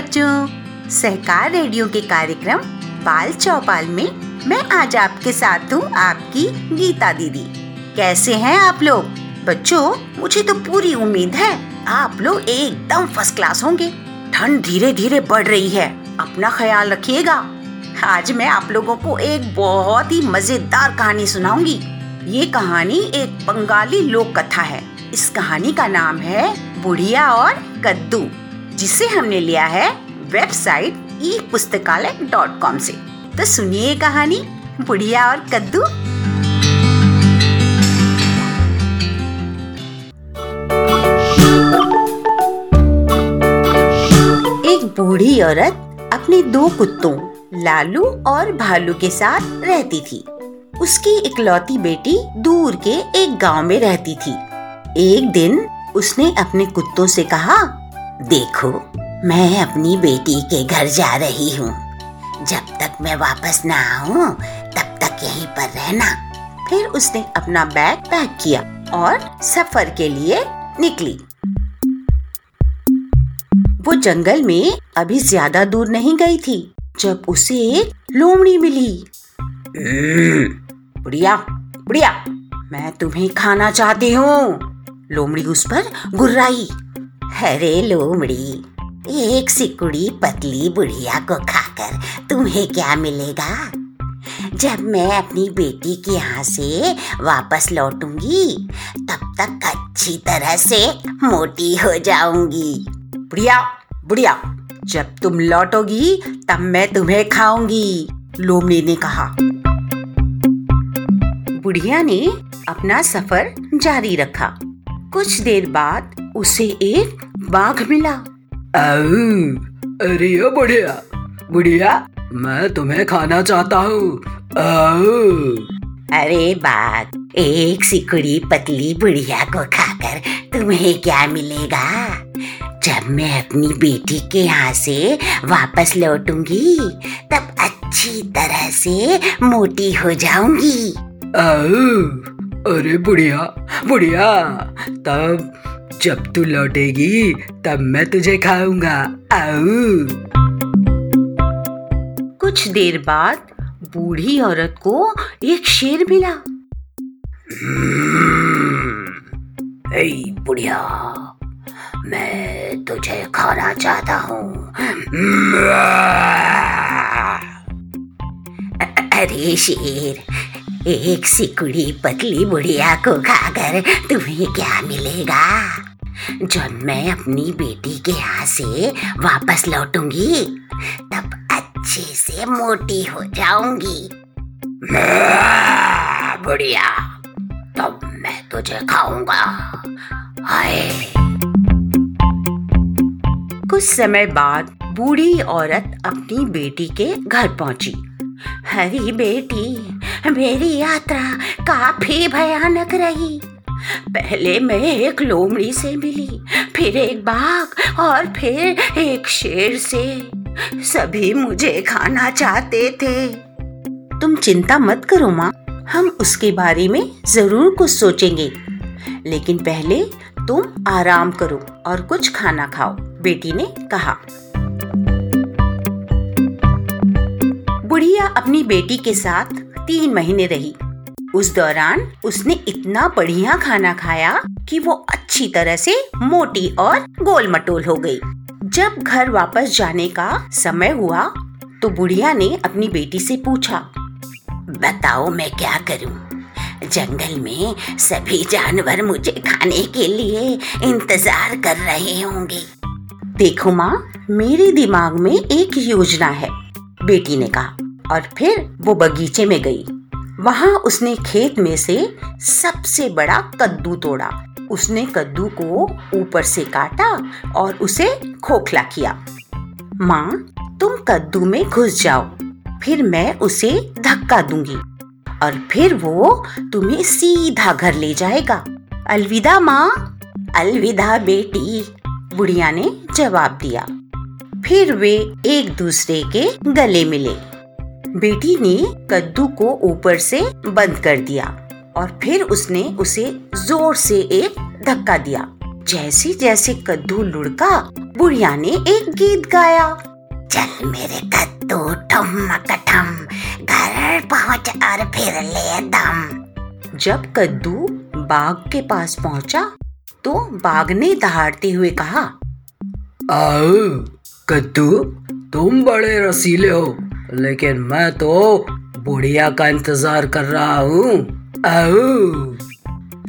बच्चों, सहकार रेडियो के कार्यक्रम बाल चौपाल में मैं आज आपके साथ हूँ आपकी गीता दीदी। कैसे हैं आप लोग? बच्चों, मुझे तो पूरी उम्मीद है आप लोग एकदम फ़र्स्ट क्लास होंगे। ठंड धीरे धीरे बढ़ रही है, अपना ख्याल रखिएगा। आज मैं आप लोगों को एक बहुत ही मज़ेदार कहानी सुनाऊँगी। ये कहानी एक बंगाली लोक कथा है। इस कहानी का नाम है बुढ़िया और कद्दू। जिसे हमने लिया है वेबसाइट ई पुस्तकालय डॉट कॉम से। तो सुनिए कहानी, बुढ़िया और कद्दू। एक बूढ़ी औरत अपने दो कुत्तों, लालू और भालू के साथ रहती थी। उसकी इकलौती बेटी दूर के एक गाँव में रहती थी। एक दिन उसने अपने कुत्तों से कहा देखो मैं अपनी बेटी के घर जा रही हूँ। जब तक मैं वापस ना आऊँ तब तक यहीं पर रहना। फिर उसने अपना बैग पैक किया और सफ़र के लिए निकली। वो जंगल में अभी ज़्यादा दूर नहीं गई थी जब उसे एक लोमड़ी मिली। "हम्म, बुढ़िया बुढ़िया मैं तुम्हें खाना चाहती हूँ। लोमड़ी उस पर गुर्राई। अरे लोमड़ी, एक सिकुड़ी पतली बुढ़िया को खाकर तुम्हें क्या मिलेगा? जब मैं अपनी बेटी के यहाँ से वापस लौटूँगी, तब तक अच्छी तरह से मोटी हो जाऊँगी। बुढ़िया बुढ़िया, जब तुम लौटोगी, तब मैं तुम्हें खाऊँगी, लोमड़ी ने कहा। बुढ़िया ने अपना सफ़र जारी रखा। कुछ देर बाद उसे एक बाघ मिला। अरे ओ बुढ़िया बुढ़िया मैं तुम्हें खाना चाहता हूँ। अरे बाघ एक सिकुड़ी पतली बुढ़िया को खाकर तुम्हें क्या मिलेगा? जब मैं अपनी बेटी के यहाँ से वापस लौटूँगी तब अच्छी तरह से मोटी हो जाऊँगी। अरे बुढ़िया बुढ़िया तब जब तू लौटेगी तब मैं तुझे खाऊँगा। कुछ देर बाद बूढ़ी औरत को एक शेर मिला। बुढ़िया मैं तुझे खाना चाहता हूँ। अरे शेर एक सिकुड़ी पतली बुढ़िया को खाकर तुम्हें क्या मिलेगा? जब मैं अपनी बेटी के यहाँ से वापस लौटूँगी, तब अच्छे से मोटी हो जाऊँगी। बुढ़िया, तब मैं तुझे खाऊँगा। हाय। कुछ समय बाद बूढ़ी औरत अपनी बेटी के घर पहुँची। हरी बेटी, मेरी यात्रा काफ़ी भयानक रही। पहले मैं एक लोमड़ी से मिली, फिर एक बाघ और फिर एक शेर से। सभी मुझे खाना चाहते थे। तुम चिंता मत करो माँ, हम उसके बारे में ज़रूर कुछ सोचेंगे। लेकिन पहले तुम आराम करो और कुछ खाना खाओ, बेटी ने कहा। बुढ़िया अपनी बेटी के साथ तीन महीने रही। उस दौरान उसने इतना बढ़िया खाना खाया कि वो अच्छी तरह से मोटी और गोल मटोल हो गई। जब घर वापस जाने का समय हुआ तो बुढ़िया ने अपनी बेटी से पूछा, बताओ मैं क्या करूँ? जंगल में सभी जानवर मुझे खाने के लिए इंतज़ार कर रहे होंगे। देखो माँ, मेरे दिमाग में एक योजना है, बेटी ने कहा। और फिर वो बगीचे में गई। वहाँ उसने खेत में से सबसे बड़ा कद्दू तोड़ा। उसने कद्दू को ऊपर से काटा और उसे खोखला किया। माँ, तुम कद्दू में घुस जाओ, फिर मैं उसे धक्का दूँगी और फिर वो तुम्हें सीधा घर ले जाएगा। अलविदा माँ। अलविदा बेटी, बुढ़िया ने जवाब दिया। फिर वे एक दूसरे के गले मिले। बेटी ने कद्दू को ऊपर से बंद कर दिया और फिर उसने उसे ज़ोर से एक धक्का दिया। जैसे जैसे कद्दू लुढ़का, बुढ़िया ने एक गीत गाया। चल मेरे कद्दू ठम घर पहुँच और फिर ले दम। जब कद्दू बाघ के पास पहुँचा तो बाघ ने दहाड़ते हुए कहा, आओ कद्दू, तुम बड़े रसीले हो। लेकिन मैं तो बुढ़िया का इंतज़ार कर रहा हूँ।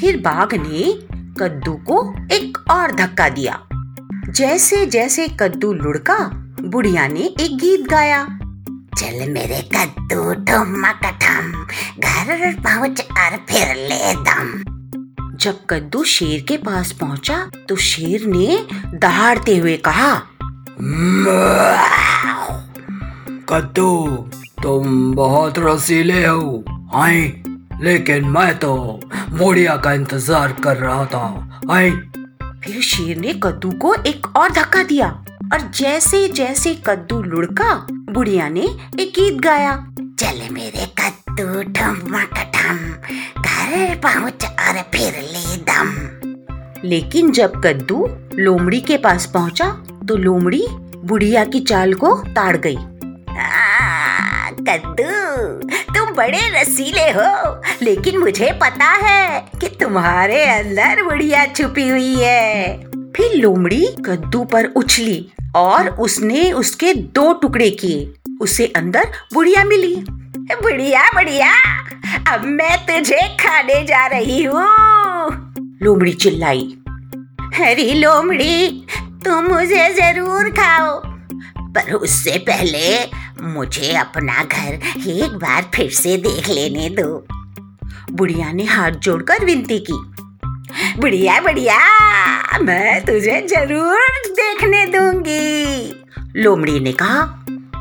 फिर बाघ ने कद्दू को एक और धक्का दिया। जैसे जैसे कद्दू लुढ़का, बुढ़िया ने एक गीत गाया। चल मेरे कद्दू घर पहुँच और फिर ले दम। जब कद्दू शेर के पास पहुँचा तो शेर ने दहाड़ते हुए कहा कद्दू, तुम बहुत रसीले हो। आई, लेकिन मैं तो बुढ़िया का इंतज़ार कर रहा था। आई। फिर शेर ने कद्दू को एक और धक्का दिया, और जैसे जैसे कद्दू लुढ़का, बुढ़िया ने एक गीत गाया। चल मेरे कद्दू ठम, घर पहुँच और फिर ले दम। लेकिन जब कद्दू लोमड़ी के पास पहुँचा तो लोमड़ी बुढ़िया की चाल को ताड़ गई। कद्दू तुम बड़े रसीले हो, लेकिन मुझे पता है कि तुम्हारे अंदर बुढ़िया छुपी हुई है। फिर लोमड़ी कद्दू पर उछली और उसने उसके दो टुकड़े किए। उसे अंदर बुढ़िया मिली। बुढ़िया बुढ़िया, अब मैं तुझे खाने जा रही हूँ। लोमड़ी चिल्लाई, अरे लोमड़ी, तुम मुझे ज़रूर खाओ। पर उससे पहले मुझे अपना घर एक बार फिर से देख लेने दो। बुढ़िया ने हाथ जोड़कर विनती की। बुढ़िया बुढ़िया, मैं तुझे ज़रूर देखने दूँगी। लोमड़ी ने कहा,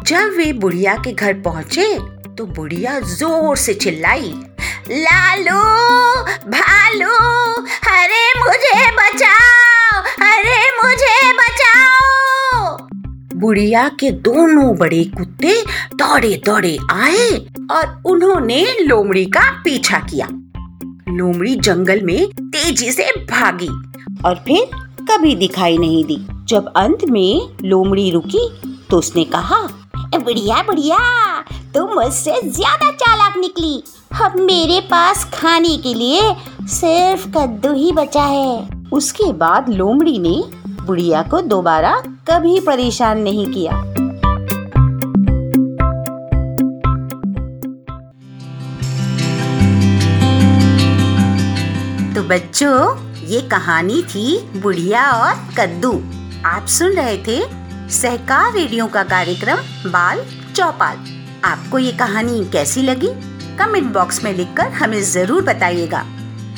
जब वे बुढ़िया के घर पहुँचे तो बुढ़िया ज़ोर से चिल्लाई, लालू! बुढ़िया के दोनों बड़े कुत्ते दौड़े दौड़े आए और उन्होंने लोमड़ी का पीछा किया। लोमड़ी जंगल में तेज़ी से भागी और फिर कभी दिखाई नहीं दी। जब अंत में लोमड़ी रुकी तो उसने कहा, बुढ़िया बुढ़िया, तुम मुझसे ज़्यादा चालाक निकली। अब मेरे पास खाने के लिए सिर्फ़ कद्दू ही बचा है। उसके बाद लोमड़ी ने बुढ़िया को दोबारा कभी परेशान नहीं किया। तो बच्चों, ये कहानी थी बुढ़िया और कद्दू। आप सुन रहे थे सहकार रेडियो का कार्यक्रम बाल चौपाल। आपको ये कहानी कैसी लगी? कमेंट बॉक्स में लिखकर हमें ज़रूर बताइएगा।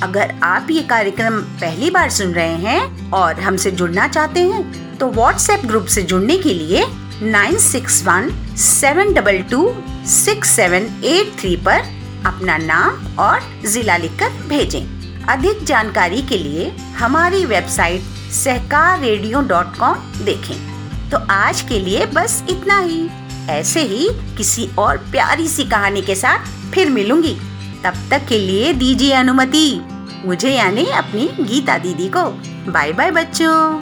अगर आप ये कार्यक्रम पहली बार सुन रहे हैं और हमसे जुड़ना चाहते हैं तो व्हाट्सएप ग्रुप से जुड़ने के लिए nine six one seven double two six seven eight three पर अपना नाम और जिला लिखकर भेजें। अधिक जानकारी के लिए हमारी website Sahkar radio dot com देखें। तो आज के लिए बस इतना ही। ऐसे ही किसी और प्यारी सी कहानी के साथ फिर मिलूँगी। तब तक के लिए दीजिए अनुमति। मुझे यानी अपनी गीता दीदी को। बाय बाय बच्चों।